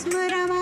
Smurama.